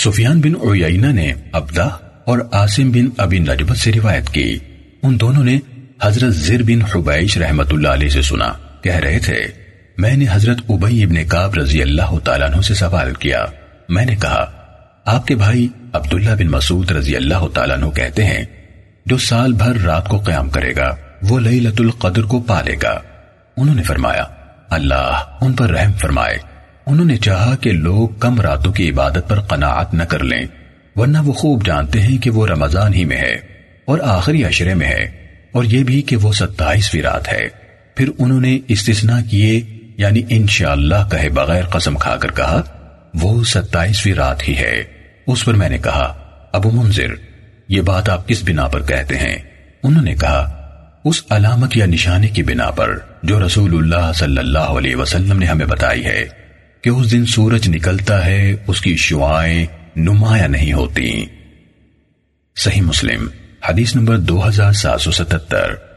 سفیان بن عیینہ نے عبدہ اور عاصم بن ابی نجبت سے روایت کی۔ ان دونوں نے حضرت زر بن حبیش رحمت اللہ علیہ سے سنا۔ کہہ رہے تھے، میں نے حضرت عبی ابن کعب رضی اللہ تعالیٰ عنہ سے سوال کیا۔ میں نے کہا، آپ کے بھائی عبداللہ بن مسعود رضی اللہ تعالیٰ عنہ کہتے ہیں، جو سال بھر رات کو قیام کرے گا، وہ لیلت القدر کو پالے گا۔ انہوں نے فرمایا، اللہ ان پر رحم فرمائے۔ انہوں نے چاہا کہ لوگ کم راتوں کی عبادت پر قناعت نہ کر لیں، ورنہ وہ خوب جانتے ہیں کہ وہ رمضان ہی میں ہے اور آخری عشرے میں ہے اور یہ بھی کہ وہ ستائیسویں رات ہے۔ پھر انہوں نے استثناء کیے یعنی انشاءاللہ کہے بغیر قسم کھا کر کہا، وہ ستائیسویں رات ہی ہے۔ اس پر میں نے کہا، ابو منظر یہ بات آپ کس بنا پر کہتے ہیں؟ انہوں نے کہا، اس علامت یا نشانے کی بنا پر جو رسول اللہ صلی اللہ علیہ وسلم نے ہمیں بتائی ہے۔ کہ اس دن سورج نکلتا ہے، اس کی شعائیں نمایاں نہیں ہوتی صحیح مسلم، حدیث نمبر دو ہزار سات سو ستتر۔